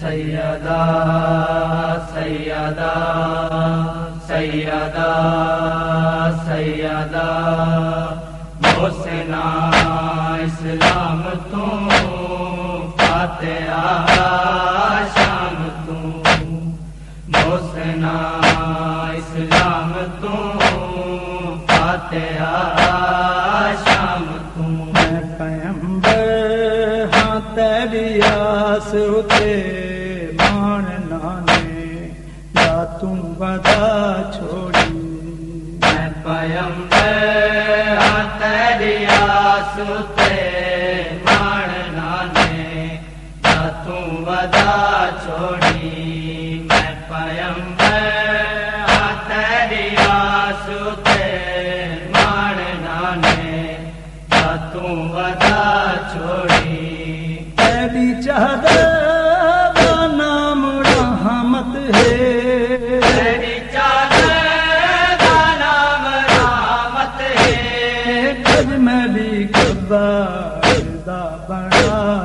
سیدا سیدا سیدا سیدا حسنا اسلام تو، فاتحہ شام تو۔ حسنا اسلام تو، فاتحہ شام تو۔ پیمبر ہاں آس اترے ودا چھوڑی۔ میں پیم تیریا ستے ماننا نے توں ودا چھوڑی۔ میں پیم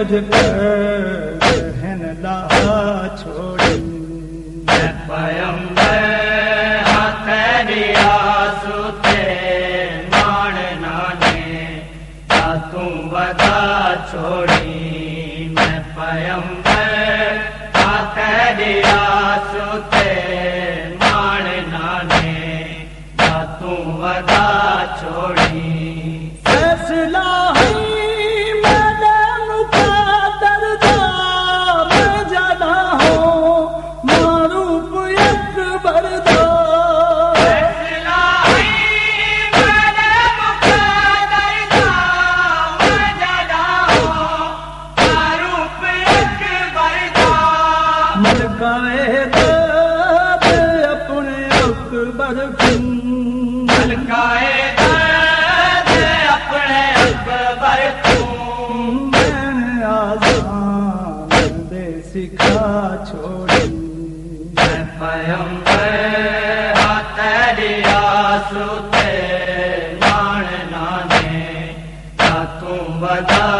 مجھ پر۔ اپنے اکبر کلکائے اپنے اکبر میں نے آزان سکھا چھوڑی میں تیری آسو تے نانے بتا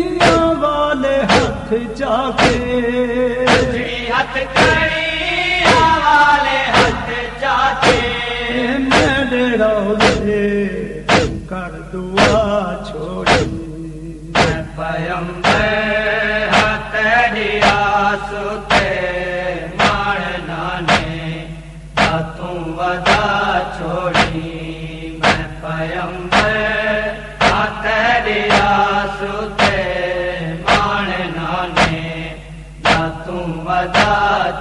ہاتھ جاتے۔ جی، ہاتھ ہاتھ جاتے کر دعا چھوڑی۔ میں نانے ہاتھوں میں پیم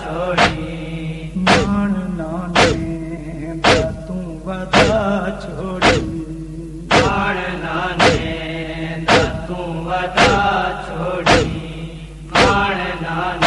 چھوڑی ماننا نے باتوں ودا چھوڑی ماننا نے چھوڑی ماننا نے